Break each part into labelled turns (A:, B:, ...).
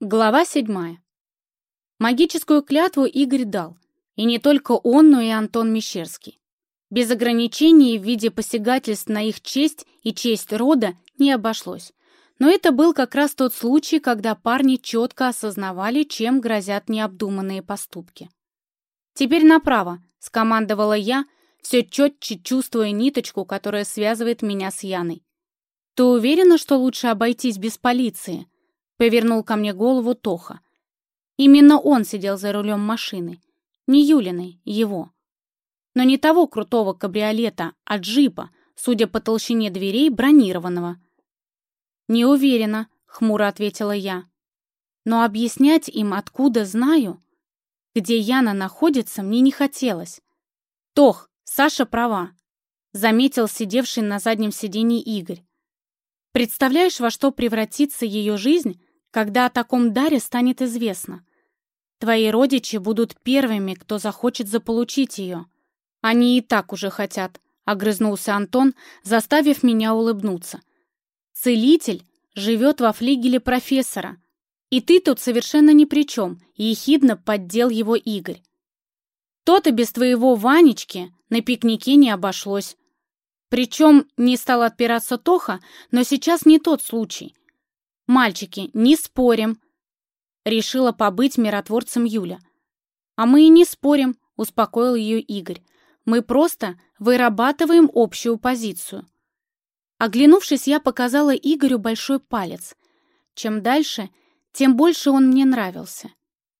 A: Глава седьмая. Магическую клятву Игорь дал, и не только он, но и Антон Мещерский. Без ограничений в виде посягательств на их честь и честь рода не обошлось. Но это был как раз тот случай, когда парни четко осознавали, чем грозят необдуманные поступки. «Теперь направо», — скомандовала я, все четче чувствуя ниточку, которая связывает меня с Яной. «Ты уверена, что лучше обойтись без полиции?» Повернул ко мне голову Тоха. Именно он сидел за рулем машины. Не Юлиной, его. Но не того крутого кабриолета, а джипа, судя по толщине дверей, бронированного. «Не уверена», — хмуро ответила я. «Но объяснять им, откуда знаю, где Яна находится, мне не хотелось. Тох, Саша права», — заметил сидевший на заднем сиденье Игорь. «Представляешь, во что превратится ее жизнь, когда о таком даре станет известно. Твои родичи будут первыми, кто захочет заполучить ее. Они и так уже хотят, — огрызнулся Антон, заставив меня улыбнуться. Целитель живет во флигеле профессора. И ты тут совершенно ни при чем, — ехидно поддел его Игорь. То-то без твоего Ванечки на пикнике не обошлось. Причем не стал отпираться Тоха, но сейчас не тот случай. «Мальчики, не спорим!» Решила побыть миротворцем Юля. «А мы и не спорим», — успокоил ее Игорь. «Мы просто вырабатываем общую позицию». Оглянувшись, я показала Игорю большой палец. Чем дальше, тем больше он мне нравился.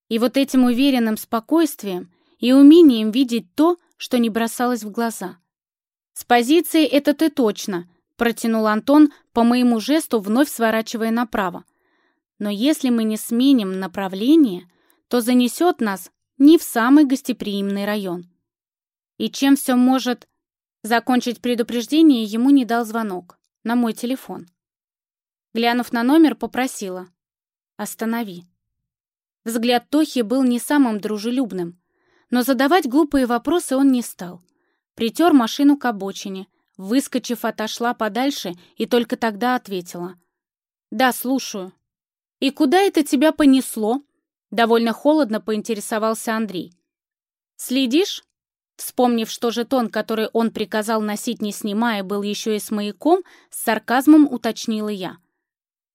A: И вот этим уверенным спокойствием и умением видеть то, что не бросалось в глаза. «С позиции это ты точно», протянул Антон по моему жесту, вновь сворачивая направо. Но если мы не сменим направление, то занесет нас не в самый гостеприимный район. И чем все может... Закончить предупреждение ему не дал звонок. На мой телефон. Глянув на номер, попросила. «Останови». Взгляд Тохи был не самым дружелюбным, но задавать глупые вопросы он не стал. Притер машину к обочине — Выскочив, отошла подальше и только тогда ответила. «Да, слушаю». «И куда это тебя понесло?» Довольно холодно поинтересовался Андрей. «Следишь?» Вспомнив, что жетон, который он приказал носить не снимая, был еще и с маяком, с сарказмом уточнила я.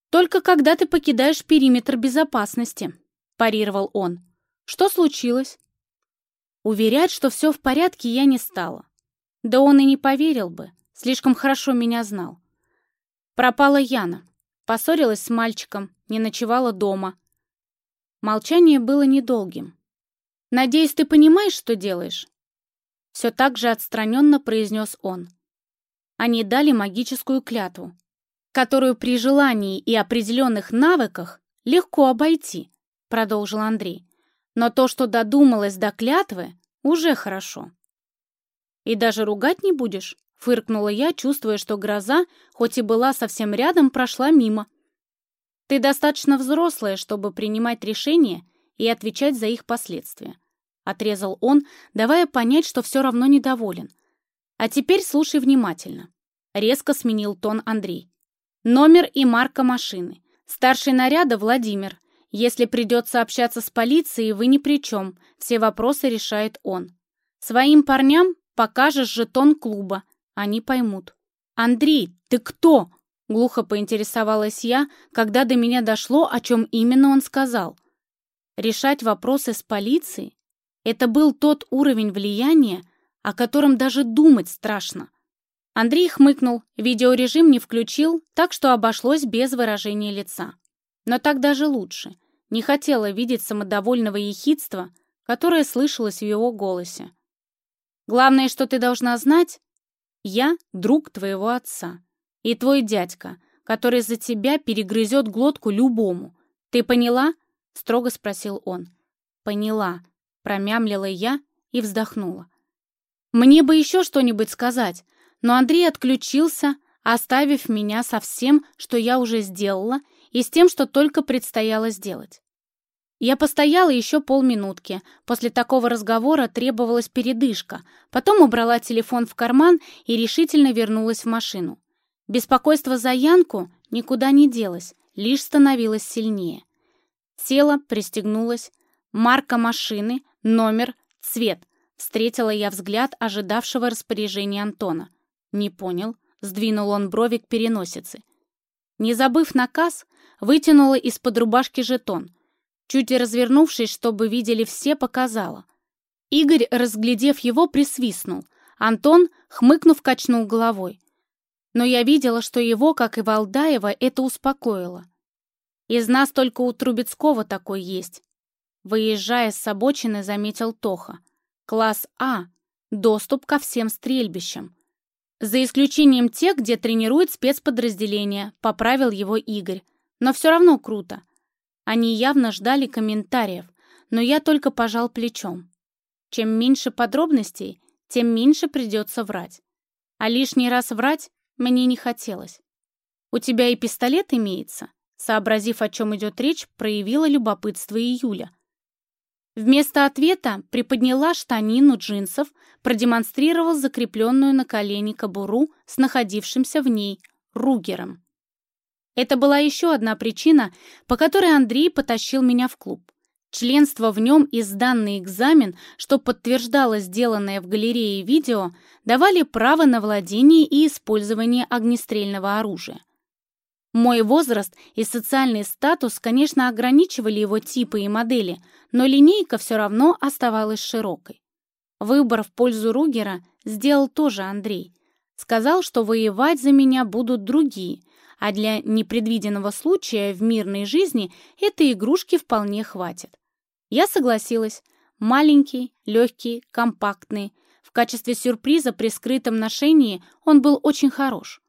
A: «Только когда ты покидаешь периметр безопасности», — парировал он. «Что случилось?» Уверять, что все в порядке, я не стала. Да он и не поверил бы, слишком хорошо меня знал. Пропала Яна, поссорилась с мальчиком, не ночевала дома. Молчание было недолгим. «Надеюсь, ты понимаешь, что делаешь?» Все так же отстраненно произнес он. Они дали магическую клятву, которую при желании и определенных навыках легко обойти, продолжил Андрей. Но то, что додумалась до клятвы, уже хорошо. «И даже ругать не будешь?» — фыркнула я, чувствуя, что гроза, хоть и была совсем рядом, прошла мимо. «Ты достаточно взрослая, чтобы принимать решения и отвечать за их последствия», — отрезал он, давая понять, что все равно недоволен. «А теперь слушай внимательно», — резко сменил тон Андрей. «Номер и марка машины. Старший наряда Владимир. Если придется общаться с полицией, вы ни при чем. Все вопросы решает он. Своим парням Покажешь жетон клуба, они поймут. «Андрей, ты кто?» — глухо поинтересовалась я, когда до меня дошло, о чем именно он сказал. Решать вопросы с полицией — это был тот уровень влияния, о котором даже думать страшно. Андрей хмыкнул, видеорежим не включил, так что обошлось без выражения лица. Но так даже лучше. Не хотела видеть самодовольного ехидства, которое слышалось в его голосе. Главное, что ты должна знать, я друг твоего отца и твой дядька, который за тебя перегрызет глотку любому. Ты поняла?» — строго спросил он. «Поняла», — промямлила я и вздохнула. Мне бы еще что-нибудь сказать, но Андрей отключился, оставив меня со всем, что я уже сделала, и с тем, что только предстояло сделать. Я постояла еще полминутки. После такого разговора требовалась передышка. Потом убрала телефон в карман и решительно вернулась в машину. Беспокойство за Янку никуда не делось, лишь становилось сильнее. Села, пристегнулась. Марка машины, номер, цвет. Встретила я взгляд ожидавшего распоряжения Антона. Не понял. Сдвинул он брови к переносице. Не забыв наказ, вытянула из-под рубашки жетон. Чуть развернувшись, чтобы видели все, показала. Игорь, разглядев его, присвистнул. Антон, хмыкнув, качнул головой. Но я видела, что его, как и Валдаева, это успокоило. Из нас только у Трубецкого такой есть. Выезжая с обочины, заметил Тоха. Класс А. Доступ ко всем стрельбищам. За исключением тех, где тренирует спецподразделение, поправил его Игорь. Но все равно круто. Они явно ждали комментариев, но я только пожал плечом. Чем меньше подробностей, тем меньше придется врать. А лишний раз врать мне не хотелось. «У тебя и пистолет имеется?» Сообразив, о чем идет речь, проявила любопытство и Юля. Вместо ответа приподняла штанину джинсов, продемонстрировал закрепленную на колени кобуру с находившимся в ней Ругером. Это была еще одна причина, по которой Андрей потащил меня в клуб. Членство в нем и сданный экзамен, что подтверждало сделанное в галерее видео, давали право на владение и использование огнестрельного оружия. Мой возраст и социальный статус, конечно, ограничивали его типы и модели, но линейка все равно оставалась широкой. Выбор в пользу Ругера сделал тоже Андрей. Сказал, что воевать за меня будут другие, а для непредвиденного случая в мирной жизни этой игрушки вполне хватит. Я согласилась. Маленький, легкий, компактный. В качестве сюрприза при скрытом ношении он был очень хорош.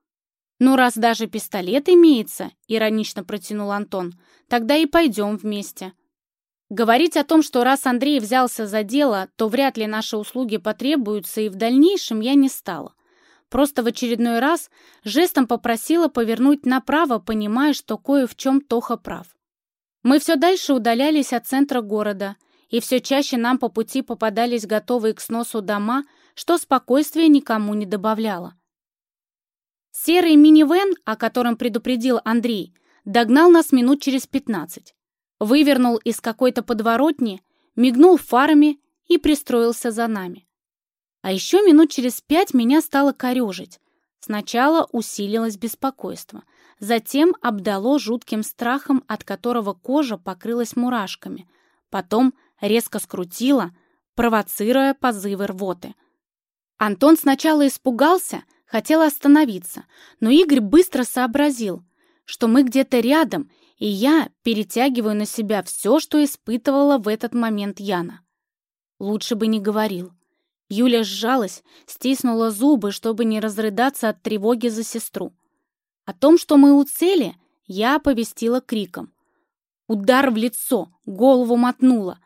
A: «Ну, раз даже пистолет имеется», — иронично протянул Антон, «тогда и пойдем вместе». Говорить о том, что раз Андрей взялся за дело, то вряд ли наши услуги потребуются, и в дальнейшем я не стала. Просто в очередной раз жестом попросила повернуть направо, понимая, что кое в чем Тоха прав. Мы все дальше удалялись от центра города, и все чаще нам по пути попадались готовые к сносу дома, что спокойствия никому не добавляло. Серый минивэн, о котором предупредил Андрей, догнал нас минут через пятнадцать. Вывернул из какой-то подворотни, мигнул фарами и пристроился за нами. А еще минут через пять меня стало корежить. Сначала усилилось беспокойство, затем обдало жутким страхом, от которого кожа покрылась мурашками, потом резко скрутило, провоцируя позывы рвоты. Антон сначала испугался, хотел остановиться, но Игорь быстро сообразил, что мы где-то рядом, и я перетягиваю на себя все, что испытывала в этот момент Яна. Лучше бы не говорил. Юля сжалась, стиснула зубы, чтобы не разрыдаться от тревоги за сестру. О том, что мы у цели, я оповестила криком. Удар в лицо, голову мотнула.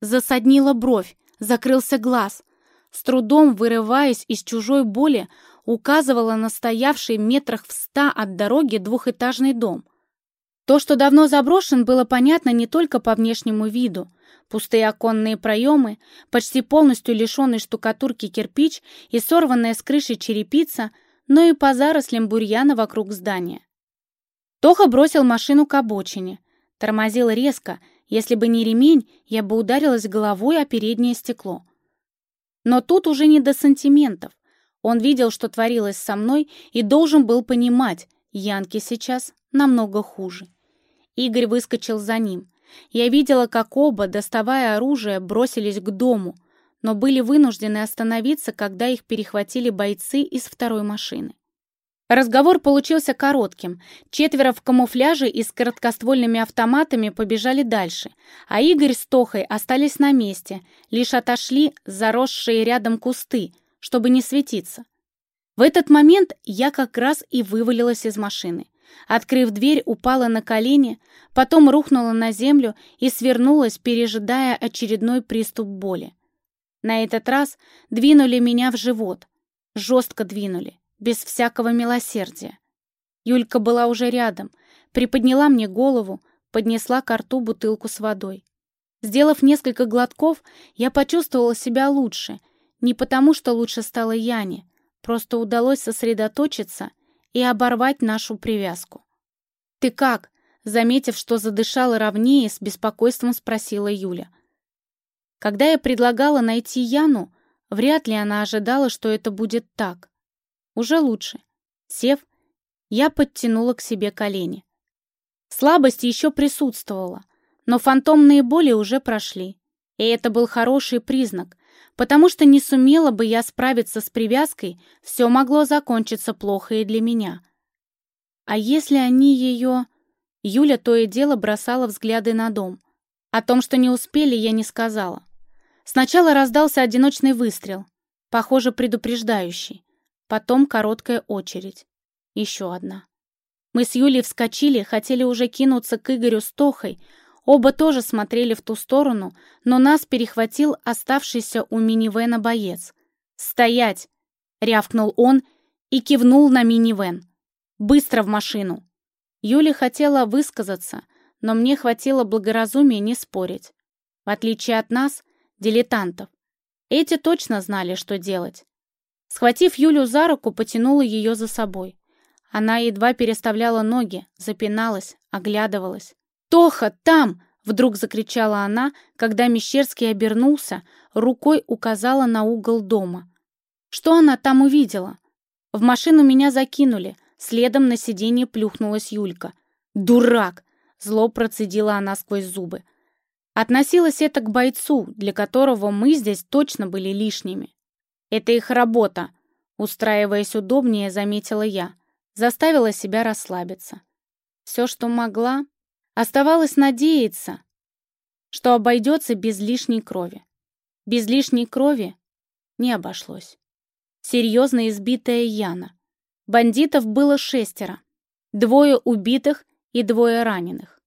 A: Засаднила бровь, закрылся глаз. С трудом вырываясь из чужой боли, указывала на стоявший метрах в ста от дороги двухэтажный дом. То, что давно заброшен, было понятно не только по внешнему виду. Пустые оконные проемы, почти полностью лишенный штукатурки кирпич и сорванная с крыши черепица, но и по зарослям бурьяна вокруг здания. Тоха бросил машину к обочине. Тормозил резко. Если бы не ремень, я бы ударилась головой о переднее стекло. Но тут уже не до сантиментов. Он видел, что творилось со мной, и должен был понимать, Янке сейчас намного хуже. Игорь выскочил за ним. Я видела, как оба, доставая оружие, бросились к дому, но были вынуждены остановиться, когда их перехватили бойцы из второй машины. Разговор получился коротким. Четверо в камуфляже и с короткоствольными автоматами побежали дальше, а Игорь с Тохой остались на месте, лишь отошли заросшие рядом кусты, чтобы не светиться. В этот момент я как раз и вывалилась из машины. Открыв дверь, упала на колени, потом рухнула на землю и свернулась, пережидая очередной приступ боли. На этот раз двинули меня в живот. Жестко двинули, без всякого милосердия. Юлька была уже рядом, приподняла мне голову, поднесла к рту бутылку с водой. Сделав несколько глотков, я почувствовала себя лучше — не потому, что лучше стало Яне, просто удалось сосредоточиться и оборвать нашу привязку. «Ты как?» заметив, что задышала ровнее, с беспокойством спросила Юля. Когда я предлагала найти Яну, вряд ли она ожидала, что это будет так. Уже лучше. Сев, я подтянула к себе колени. Слабость еще присутствовала, но фантомные боли уже прошли. И это был хороший признак, потому что не сумела бы я справиться с привязкой, все могло закончиться плохо и для меня. А если они ее... Юля то и дело бросала взгляды на дом. О том, что не успели, я не сказала. Сначала раздался одиночный выстрел, похоже, предупреждающий. Потом короткая очередь. Еще одна. Мы с Юлей вскочили, хотели уже кинуться к Игорю с Тохой. Оба тоже смотрели в ту сторону, но нас перехватил оставшийся у минивэна боец. «Стоять!» — рявкнул он и кивнул на минивэн. «Быстро в машину!» Юля хотела высказаться, но мне хватило благоразумия не спорить. В отличие от нас, дилетантов, эти точно знали, что делать. Схватив Юлю за руку, потянула ее за собой. Она едва переставляла ноги, запиналась, оглядывалась. «Тоха, там!» — вдруг закричала она, когда Мещерский обернулся, рукой указала на угол дома. Что она там увидела? В машину меня закинули, следом на сиденье плюхнулась Юлька. «Дурак!» — зло процедила она сквозь зубы. Относилось это к бойцу, для которого мы здесь точно были лишними. «Это их работа», — устраиваясь удобнее, заметила я. Заставила себя расслабиться. Все, что могла, оставалось надеяться, что обойдется без лишней крови. Без лишней крови не обошлось. Серьезно избитая Яна. Бандитов было шестеро. Двое убитых и двое раненых.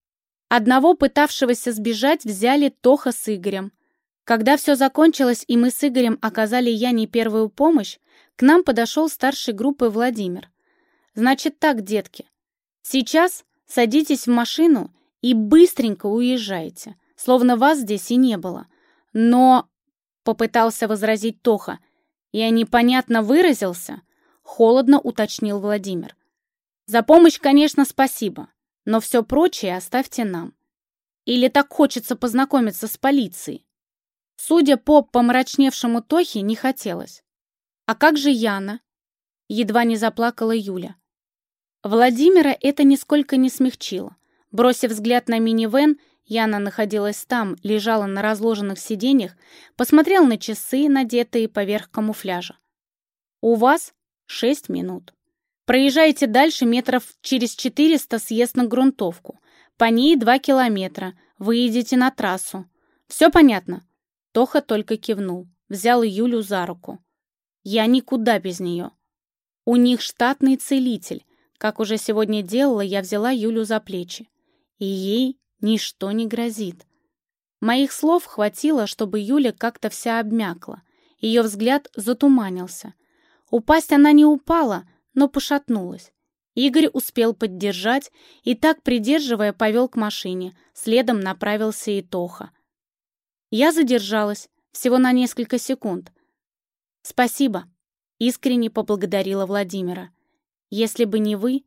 A: Одного пытавшегося сбежать взяли Тоха с Игорем, когда все закончилось, и мы с Игорем оказали Яне первую помощь, к нам подошел старший группы Владимир. «Значит так, детки, сейчас садитесь в машину и быстренько уезжайте, словно вас здесь и не было. Но...» — попытался возразить Тоха. «Я непонятно выразился?» — холодно уточнил Владимир. «За помощь, конечно, спасибо, но все прочее оставьте нам. Или так хочется познакомиться с полицией?» Судя по помрачневшему Тохе, не хотелось. «А как же Яна?» Едва не заплакала Юля. Владимира это нисколько не смягчило. Бросив взгляд на минивэн, Яна находилась там, лежала на разложенных сиденьях, посмотрел на часы, надетые поверх камуфляжа. «У вас шесть минут. Проезжайте дальше метров через четыреста съезд на грунтовку. По ней два километра. Выедете на трассу. Все понятно?» Тоха только кивнул, взял Юлю за руку. Я никуда без нее. У них штатный целитель. Как уже сегодня делала, я взяла Юлю за плечи. И ей ничто не грозит. Моих слов хватило, чтобы Юля как-то вся обмякла. Ее взгляд затуманился. Упасть она не упала, но пошатнулась. Игорь успел поддержать и так, придерживая, повел к машине. Следом направился и Тоха. Я задержалась, всего на несколько секунд. «Спасибо», — искренне поблагодарила Владимира. «Если бы не вы,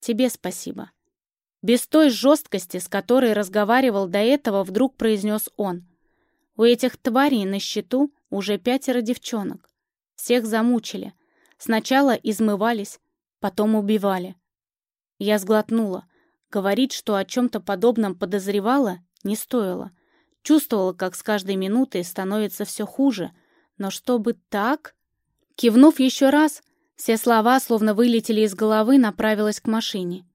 A: тебе спасибо». Без той жесткости, с которой разговаривал до этого, вдруг произнес он. «У этих тварей на счету уже пятеро девчонок. Всех замучили. Сначала измывались, потом убивали». Я сглотнула. Говорить, что о чем-то подобном подозревала, не стоило — Чувствовала, как с каждой минутой становится все хуже. Но чтобы так... Кивнув еще раз, все слова, словно вылетели из головы, направилась к машине.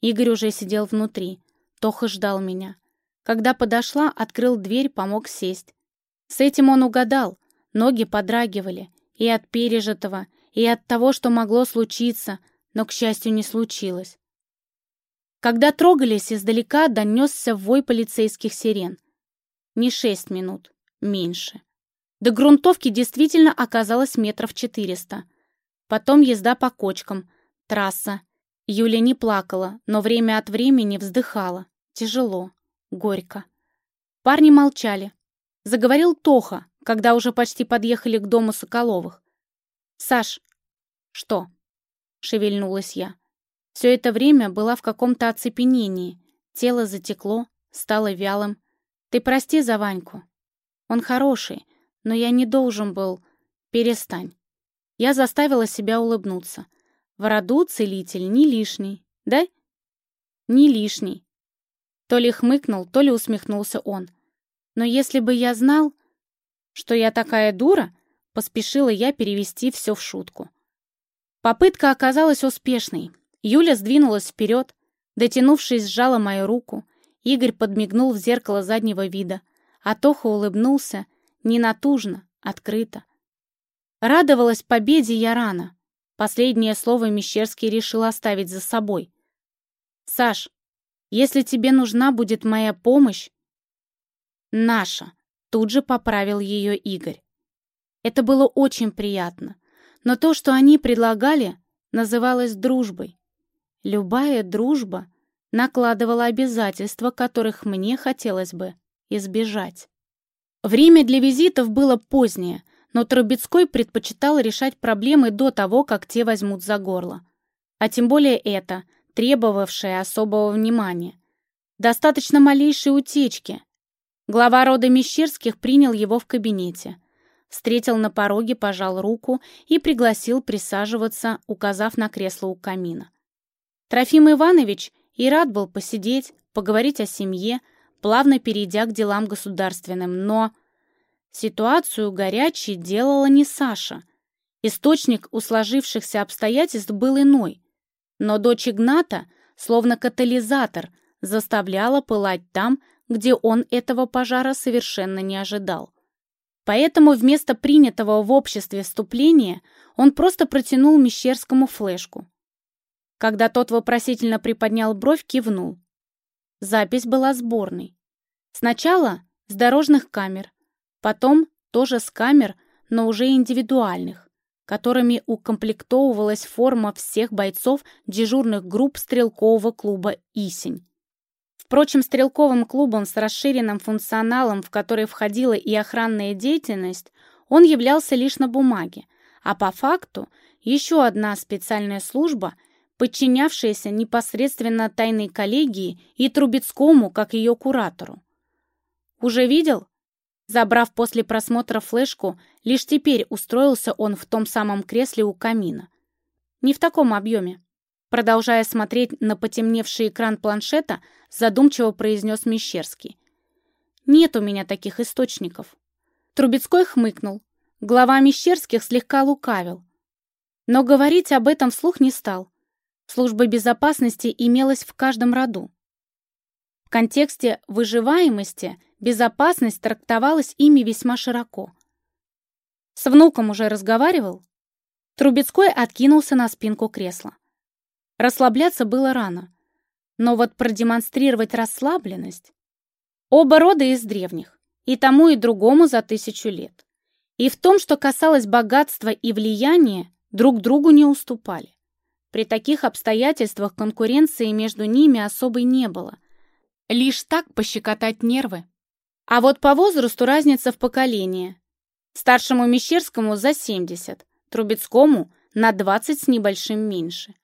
A: Игорь уже сидел внутри. Тоха ждал меня. Когда подошла, открыл дверь, помог сесть. С этим он угадал. Ноги подрагивали. И от пережитого, и от того, что могло случиться, но, к счастью, не случилось. Когда трогались, издалека донесся вой полицейских сирен. Не шесть минут, меньше. До грунтовки действительно оказалось метров четыреста. Потом езда по кочкам, трасса. Юля не плакала, но время от времени вздыхала. Тяжело, горько. Парни молчали. Заговорил Тоха, когда уже почти подъехали к дому Соколовых. «Саш!» «Что?» — шевельнулась я. Все это время была в каком-то оцепенении. Тело затекло, стало вялым. Ты прости за Ваньку. Он хороший, но я не должен был... Перестань. Я заставила себя улыбнуться. В роду целитель не лишний, да? Не лишний. То ли хмыкнул, то ли усмехнулся он. Но если бы я знал, что я такая дура, поспешила я перевести все в шутку. Попытка оказалась успешной. Юля сдвинулась вперед, дотянувшись, сжала мою руку. Игорь подмигнул в зеркало заднего вида, а Тоха улыбнулся, не натужно, открыто. Радовалась победе я рано. Последнее слово Мещерский решил оставить за собой. «Саш, если тебе нужна будет моя помощь...» «Наша», — тут же поправил ее Игорь. Это было очень приятно, но то, что они предлагали, называлось дружбой. Любая дружба накладывала обязательства, которых мне хотелось бы избежать. Время для визитов было позднее, но Трубецкой предпочитал решать проблемы до того, как те возьмут за горло. А тем более это, требовавшее особого внимания. Достаточно малейшей утечки. Глава рода Мещерских принял его в кабинете. Встретил на пороге, пожал руку и пригласил присаживаться, указав на кресло у камина. Трофим Иванович и рад был посидеть, поговорить о семье, плавно перейдя к делам государственным, но... Ситуацию горячей делала не Саша. Источник у сложившихся обстоятельств был иной. Но дочь Игната, словно катализатор, заставляла пылать там, где он этого пожара совершенно не ожидал. Поэтому вместо принятого в обществе вступления он просто протянул Мещерскому флешку. Когда тот вопросительно приподнял бровь, кивнул. Запись была сборной. Сначала с дорожных камер, Потом тоже с камер, но уже индивидуальных, которыми укомплектовывалась форма всех бойцов дежурных групп стрелкового клуба «Исень». Впрочем, стрелковым клубом с расширенным функционалом, в который входила и охранная деятельность, он являлся лишь на бумаге, а по факту еще одна специальная служба, подчинявшаяся непосредственно тайной коллегии и Трубецкому, как ее куратору. «Уже видел?» Забрав после просмотра флешку, лишь теперь устроился он в том самом кресле у камина. Не в таком объеме. Продолжая смотреть на потемневший экран планшета, задумчиво произнес Мещерский. «Нет у меня таких источников». Трубецкой хмыкнул. Глава Мещерских слегка лукавил. Но говорить об этом вслух не стал. Служба безопасности имелась в каждом роду. В контексте выживаемости безопасность трактовалась ими весьма широко. С внуком уже разговаривал? Трубецкой откинулся на спинку кресла. Расслабляться было рано, но вот продемонстрировать расслабленность... Оба рода из древних, и тому и другому за тысячу лет. И в том, что касалось богатства и влияния, друг другу не уступали. При таких обстоятельствах конкуренции между ними особой не было – Лишь так пощекотать нервы. А вот по возрасту разница в поколении. Старшему Мещерскому за 70, Трубецкому на 20 с небольшим меньше.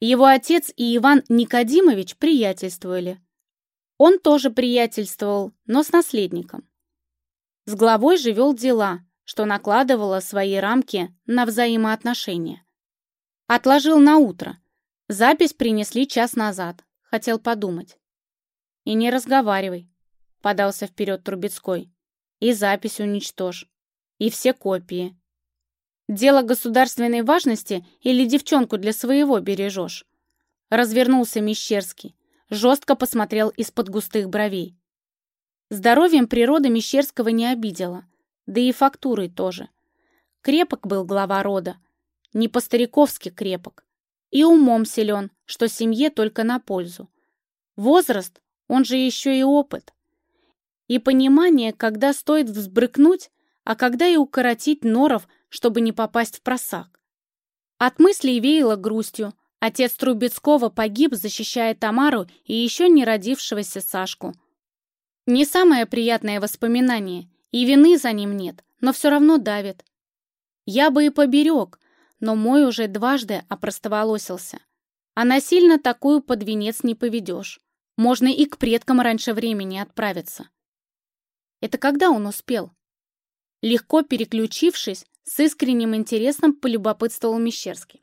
A: Его отец и Иван Никодимович приятельствовали. Он тоже приятельствовал, но с наследником. С главой же вел дела, что накладывало свои рамки на взаимоотношения. Отложил на утро. Запись принесли час назад. Хотел подумать. «И не разговаривай», — подался вперед Трубецкой. «И запись уничтожь. И все копии. Дело государственной важности или девчонку для своего бережешь?» Развернулся Мещерский, жестко посмотрел из-под густых бровей. Здоровьем природа Мещерского не обидела, да и фактурой тоже. Крепок был глава рода, не по-стариковски крепок, и умом силен, что семье только на пользу. Возраст он же еще и опыт. И понимание, когда стоит взбрыкнуть, а когда и укоротить норов, чтобы не попасть в просак. От мыслей веяло грустью. Отец Трубецкого погиб, защищая Тамару и еще не родившегося Сашку. Не самое приятное воспоминание, и вины за ним нет, но все равно давит. Я бы и поберег, но мой уже дважды опростоволосился. А насильно такую под венец не поведешь. Можно и к предкам раньше времени отправиться. Это когда он успел? Легко переключившись, с искренним интересом полюбопытствовал Мещерский.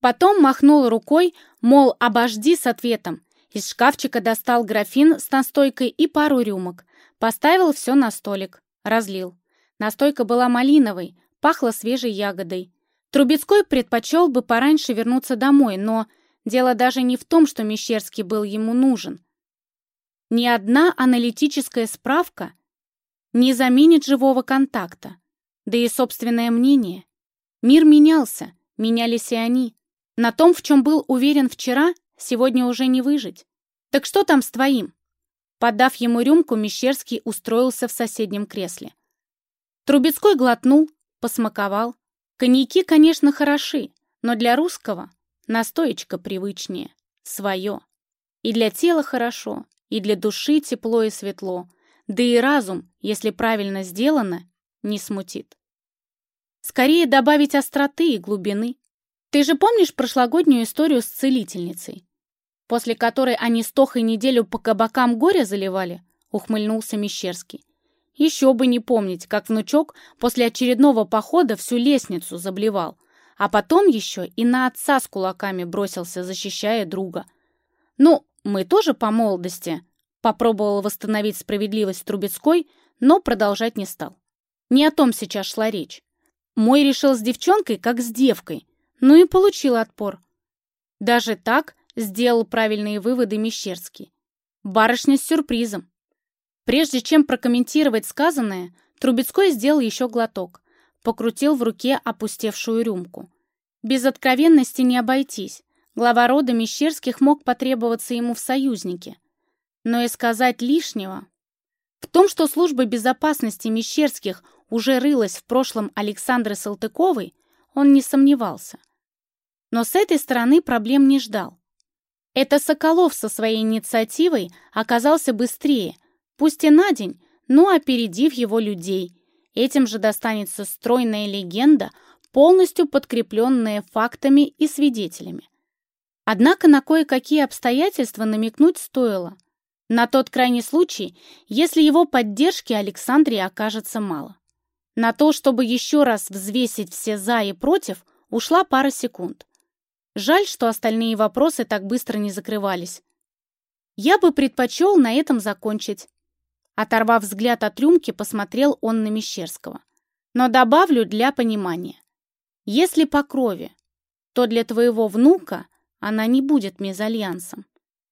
A: Потом махнул рукой, мол, обожди с ответом. Из шкафчика достал графин с настойкой и пару рюмок. Поставил все на столик. Разлил. Настойка была малиновой, пахла свежей ягодой. Трубецкой предпочел бы пораньше вернуться домой, но дело даже не в том, что Мещерский был ему нужен. Ни одна аналитическая справка не заменит живого контакта, да и собственное мнение. Мир менялся, менялись и они. На том, в чем был уверен вчера, сегодня уже не выжить. Так что там с твоим? Подав ему рюмку, Мещерский устроился в соседнем кресле. Трубецкой глотнул, посмаковал. Коньяки, конечно, хороши, но для русского настоечка привычнее, свое. И для тела хорошо, и для души тепло и светло, да и разум, если правильно сделано, не смутит. Скорее добавить остроты и глубины. Ты же помнишь прошлогоднюю историю с целительницей, после которой они с Тохой неделю по кабакам горя заливали? Ухмыльнулся Мещерский. Еще бы не помнить, как внучок после очередного похода всю лестницу заблевал, а потом еще и на отца с кулаками бросился, защищая друга. Ну, мы тоже по молодости. Попробовал восстановить справедливость Трубецкой, но продолжать не стал. Не о том сейчас шла речь. Мой решил с девчонкой, как с девкой, ну и получил отпор. Даже так сделал правильные выводы Мещерский. Барышня с сюрпризом. Прежде чем прокомментировать сказанное, Трубецкой сделал еще глоток, покрутил в руке опустевшую рюмку. Без откровенности не обойтись. Глава рода Мещерских мог потребоваться ему в союзнике. Но и сказать лишнего... В том, что служба безопасности Мещерских уже рылась в прошлом Александры Салтыковой, он не сомневался. Но с этой стороны проблем не ждал. Это Соколов со своей инициативой оказался быстрее, Пусть и на день, но опередив его людей. Этим же достанется стройная легенда, полностью подкрепленная фактами и свидетелями. Однако на кое-какие обстоятельства намекнуть стоило. На тот крайний случай, если его поддержки Александре окажется мало. На то, чтобы еще раз взвесить все «за» и «против», ушла пара секунд. Жаль, что остальные вопросы так быстро не закрывались. Я бы предпочел на этом закончить. Оторвав взгляд от рюмки, посмотрел он на Мещерского. Но добавлю для понимания. Если по крови, то для твоего внука она не будет мезальянсом.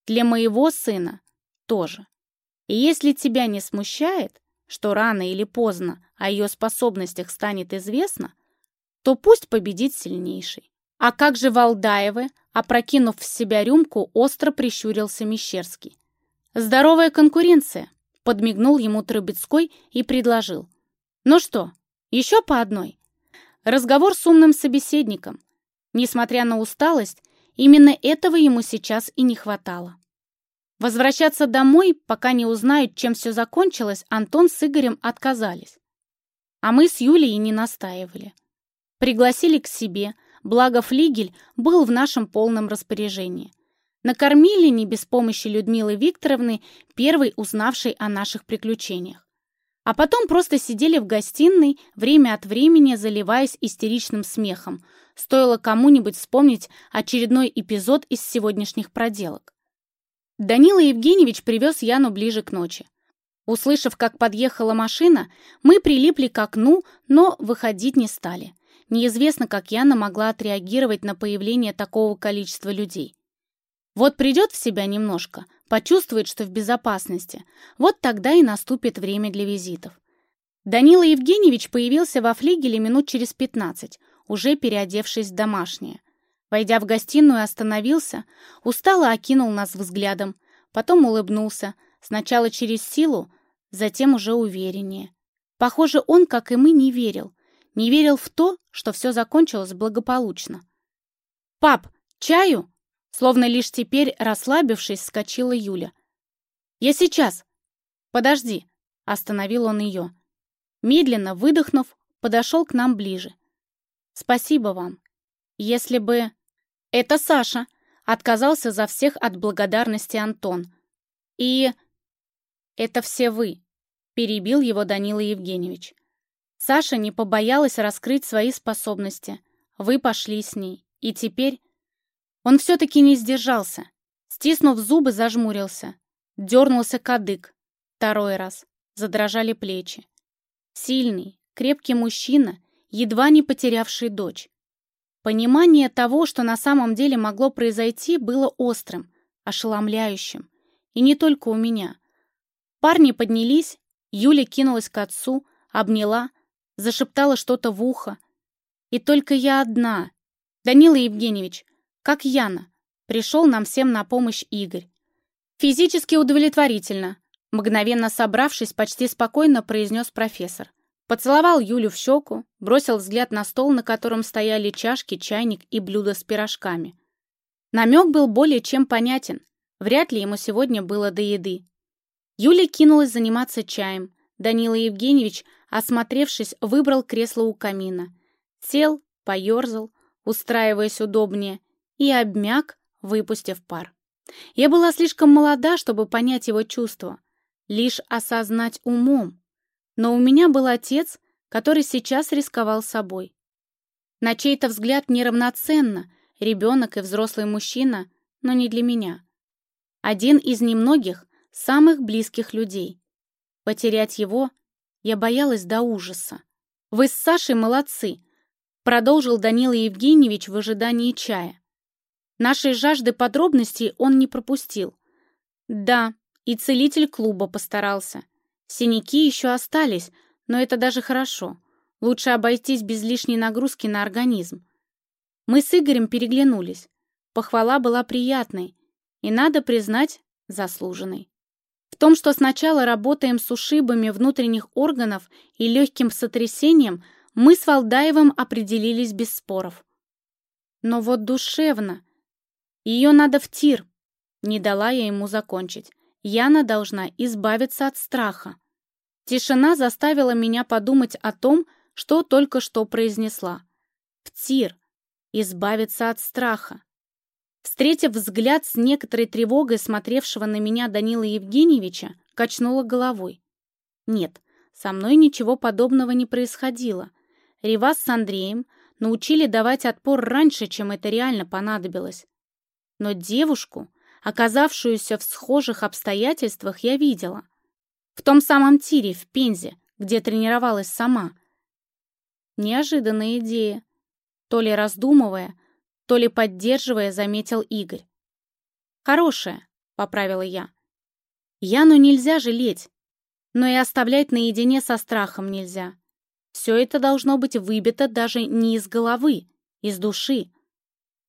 A: Для моего сына тоже. И если тебя не смущает, что рано или поздно о ее способностях станет известно, то пусть победит сильнейший. А как же Валдаевы, опрокинув в себя рюмку, остро прищурился Мещерский. Здоровая конкуренция. Подмигнул ему Трубецкой и предложил. «Ну что, еще по одной?» Разговор с умным собеседником. Несмотря на усталость, именно этого ему сейчас и не хватало. Возвращаться домой, пока не узнают, чем все закончилось, Антон с Игорем отказались. А мы с Юлей не настаивали. Пригласили к себе, благо флигель был в нашем полном распоряжении. Накормили не без помощи Людмилы Викторовны, первой узнавшей о наших приключениях. А потом просто сидели в гостиной, время от времени заливаясь истеричным смехом. Стоило кому-нибудь вспомнить очередной эпизод из сегодняшних проделок. Данила Евгеньевич привез Яну ближе к ночи. Услышав, как подъехала машина, мы прилипли к окну, но выходить не стали. Неизвестно, как Яна могла отреагировать на появление такого количества людей. Вот придет в себя немножко, почувствует, что в безопасности, вот тогда и наступит время для визитов. Данила Евгеньевич появился во флигеле минут через пятнадцать, уже переодевшись в домашнее. Войдя в гостиную, остановился, устало окинул нас взглядом, потом улыбнулся, сначала через силу, затем уже увереннее. Похоже, он, как и мы, не верил. Не верил в то, что все закончилось благополучно. «Пап, чаю?» Словно лишь теперь, расслабившись, вскочила Юля. «Я сейчас!» «Подожди!» — остановил он ее. Медленно выдохнув, подошел к нам ближе. «Спасибо вам. Если бы...» «Это Саша!» — отказался за всех от благодарности Антон. И... Это все вы, перебил его Данила Евгеньевич. Саша не побоялась раскрыть свои способности. Вы пошли с ней. И теперь... Он все-таки не сдержался. Стиснув зубы, зажмурился. Дернулся кадык. Второй раз. Задрожали плечи. Сильный, крепкий мужчина, едва не потерявший дочь. Понимание того, что на самом деле могло произойти, было острым, ошеломляющим. И не только у меня. Парни поднялись, Юля кинулась к отцу, обняла, зашептала что-то в ухо. И только я одна. Данила Евгеньевич, как Яна, пришел нам всем на помощь Игорь. Физически удовлетворительно. Мгновенно собравшись, почти спокойно произнес профессор. Поцеловал Юлю в щеку, бросил взгляд на стол, на котором стояли чашки, чайник и блюдо с пирожками. Намек был более чем понятен. Вряд ли ему сегодня было до еды. Юля кинулась заниматься чаем. Данила Евгеньевич, осмотревшись, выбрал кресло у камина. Сел, поерзал, устраиваясь удобнее, и обмяк, выпустив пар. Я была слишком молода, чтобы понять его чувства, лишь осознать умом, но у меня был отец, который сейчас рисковал собой. На чей-то взгляд неравноценно, ребенок и взрослый мужчина, но не для меня. Один из немногих, самых близких людей. Потерять его я боялась до ужаса. «Вы с Сашей молодцы», — продолжил Данила Евгеньевич в ожидании чая. Нашей жажды подробностей он не пропустил. Да, и целитель клуба постарался. Синяки еще остались, но это даже хорошо. Лучше обойтись без лишней нагрузки на организм. Мы с Игорем переглянулись. Похвала была приятной и, надо признать, заслуженной. В том, что сначала работаем с ушибами внутренних органов и легким сотрясением, мы с Валдаевым определились без споров. Но вот душевно. Ее надо в тир. Не дала я ему закончить. Яна должна избавиться от страха. Тишина заставила меня подумать о том, что только что произнесла. В тир. Избавиться от страха. Встретив взгляд с некоторой тревогой смотревшего на меня Данила Евгеньевича, качнула головой. Нет, со мной ничего подобного не происходило. Ривас с Андреем научили давать отпор раньше, чем это реально понадобилось. Но девушку, оказавшуюся в схожих обстоятельствах, я видела. В том самом тире в Пензе, где тренировалась сама. Неожиданная идея. То ли раздумывая, то ли поддерживая, заметил Игорь. «Хорошая», — поправила я. «Яну нельзя жалеть, но и оставлять наедине со страхом нельзя. Все это должно быть выбито даже не из головы, из души.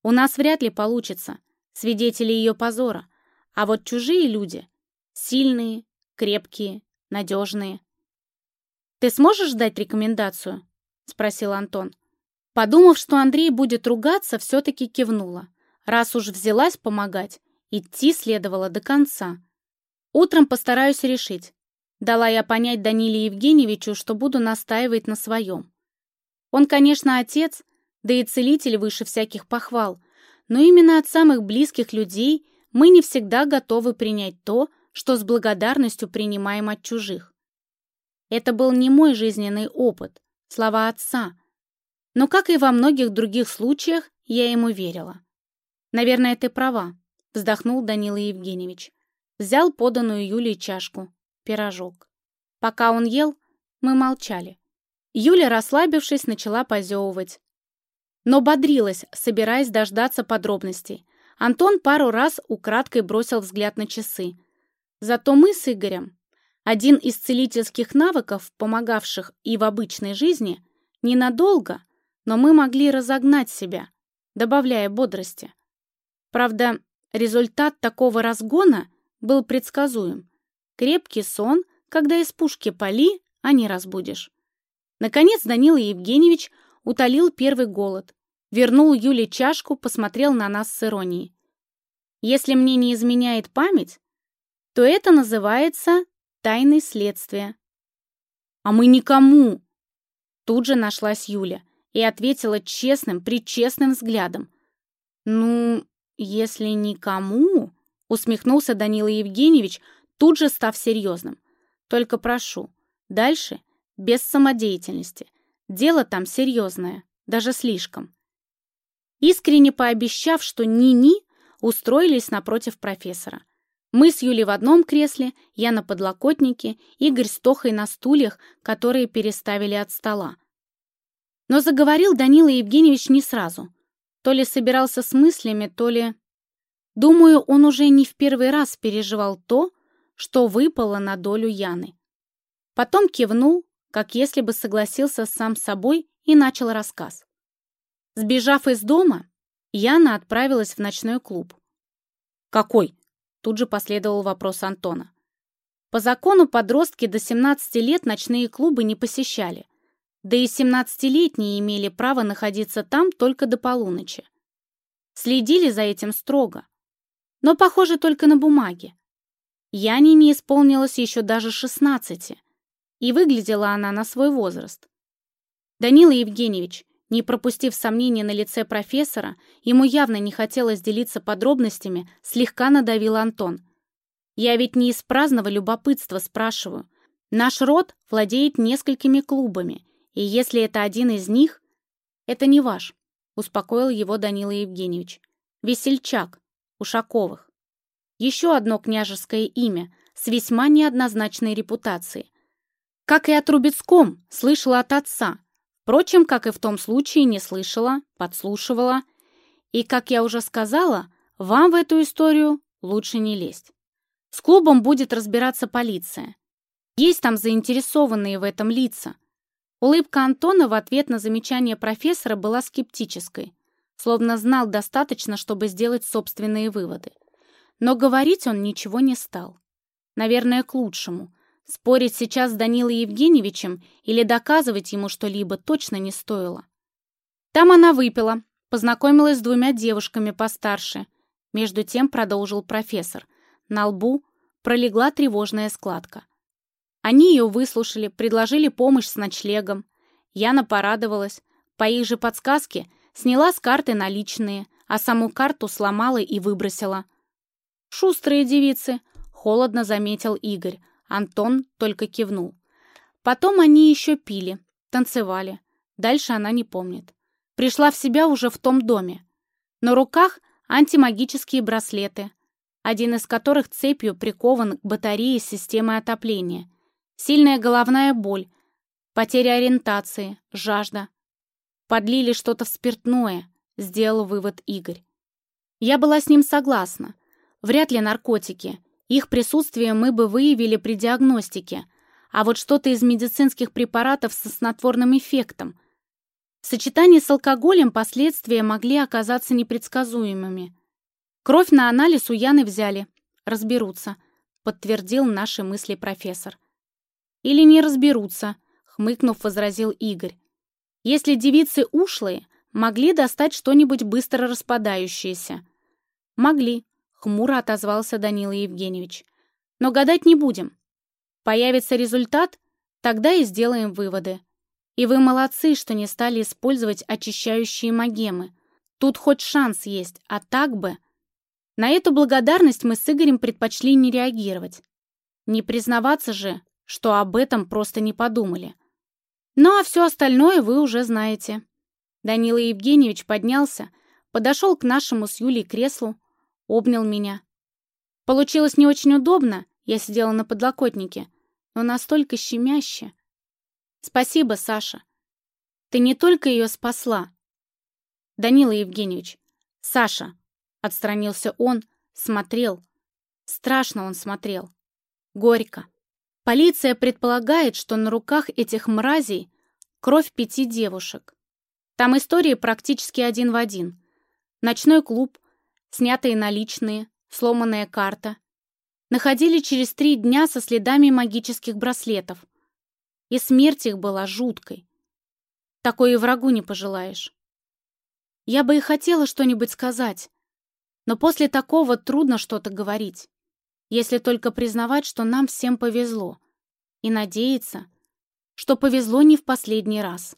A: У нас вряд ли получится, свидетели ее позора. А вот чужие люди, сильные, крепкие, надежные. «Ты сможешь дать рекомендацию?» — спросил Антон. Подумав, что Андрей будет ругаться, все-таки кивнула. Раз уж взялась помогать, идти следовало до конца. Утром постараюсь решить. Дала я понять Даниле Евгеньевичу, что буду настаивать на своем. Он, конечно, отец, да и целитель выше всяких похвал, но именно от самых близких людей мы не всегда готовы принять то, что с благодарностью принимаем от чужих. Это был не мой жизненный опыт, слова отца. Но, как и во многих других случаях, я ему верила. «Наверное, ты права», — вздохнул Данила Евгеньевич. Взял поданную Юлей чашку, пирожок. Пока он ел, мы молчали. Юля, расслабившись, начала позевывать, но бодрилась, собираясь дождаться подробностей. Антон пару раз украдкой бросил взгляд на часы. Зато мы с Игорем, один из целительских навыков, помогавших и в обычной жизни, ненадолго, но мы могли разогнать себя, добавляя бодрости. Правда, результат такого разгона был предсказуем. Крепкий сон, когда из пушки пали, а не разбудишь. Наконец Данила Евгеньевич утолил первый голод, вернул Юле чашку, посмотрел на нас с иронией. Если мне не изменяет память, то это называется тайны следствия. А мы никому! Тут же нашлась Юля и ответила честным, причестным взглядом. Ну, если никому, усмехнулся Данила Евгеньевич, тут же став серьезным. Только прошу, дальше без самодеятельности. Дело там серьезное, даже слишком. Искренне пообещав, что ни-ни, устроились напротив профессора. Мы с Юлей в одном кресле, я на подлокотнике, Игорь с Тохой на стульях, которые переставили от стола. Но заговорил Данила Евгеньевич не сразу. То ли собирался с мыслями, то ли... Думаю, он уже не в первый раз переживал то, что выпало на долю Яны. Потом кивнул, как если бы согласился сам с собой и начал рассказ. Сбежав из дома, Яна отправилась в ночной клуб. «Какой?» — тут же последовал вопрос Антона. По закону подростки до 17 лет ночные клубы не посещали, да и 17-летние имели право находиться там только до полуночи. Следили за этим строго, но, похоже, только на бумаге. Яне не исполнилось еще даже 16, и выглядела она на свой возраст. Данила Евгеньевич, не пропустив сомнения на лице профессора, ему явно не хотелось делиться подробностями, слегка надавил Антон. «Я ведь не из праздного любопытства спрашиваю. Наш род владеет несколькими клубами, и если это один из них, это не ваш, успокоил его Данила Евгеньевич. Весельчак, Ушаковых. Еще одно княжеское имя с весьма неоднозначной репутацией. Как и о Трубецком, слышала от отца. Впрочем, как и в том случае, не слышала, подслушивала. И, как я уже сказала, вам в эту историю лучше не лезть. С клубом будет разбираться полиция. Есть там заинтересованные в этом лица, Улыбка Антона в ответ на замечание профессора была скептической, словно знал достаточно, чтобы сделать собственные выводы. Но говорить он ничего не стал. Наверное, к лучшему. Спорить сейчас с Данилой Евгеньевичем или доказывать ему что-либо точно не стоило. Там она выпила, познакомилась с двумя девушками постарше. Между тем продолжил профессор. На лбу пролегла тревожная складка. Они ее выслушали, предложили помощь с ночлегом. Яна порадовалась. По их же подсказке сняла с карты наличные, а саму карту сломала и выбросила. «Шустрые девицы», — холодно заметил Игорь. Антон только кивнул. Потом они еще пили, танцевали. Дальше она не помнит. Пришла в себя уже в том доме. На руках антимагические браслеты, один из которых цепью прикован к батарее системы отопления — Сильная головная боль, потеря ориентации, жажда. Подлили что-то в спиртное, сделал вывод Игорь. Я была с ним согласна. Вряд ли наркотики. Их присутствие мы бы выявили при диагностике. А вот что-то из медицинских препаратов со снотворным эффектом. В сочетании с алкоголем последствия могли оказаться непредсказуемыми. Кровь на анализ у Яны взяли. Разберутся, подтвердил наши мысли профессор. Или не разберутся, хмыкнув, возразил Игорь. Если девицы ушлые, могли достать что-нибудь быстро распадающееся. Могли, хмуро отозвался Данила Евгеньевич. Но гадать не будем. Появится результат, тогда и сделаем выводы. И вы молодцы, что не стали использовать очищающие магемы. Тут хоть шанс есть, а так бы... На эту благодарность мы с Игорем предпочли не реагировать. Не признаваться же, что об этом просто не подумали. Ну а все остальное вы уже знаете. Данила Евгеньевич поднялся, подошел к нашему с Юлей креслу, обнял меня. Получилось не очень удобно, я сидела на подлокотнике, но настолько щемяще. Спасибо, Саша. Ты не только ее спасла. Данила Евгеньевич, Саша, отстранился он, смотрел. Страшно он смотрел. Горько. Полиция предполагает, что на руках этих мразей кровь пяти девушек. Там истории практически один в один. Ночной клуб, снятые наличные, сломанная карта. Находили через три дня со следами магических браслетов. И смерть их была жуткой. Такое и врагу не пожелаешь. Я бы и хотела что-нибудь сказать, но после такого трудно что-то говорить если только признавать, что нам всем повезло, и надеяться, что повезло не в последний раз.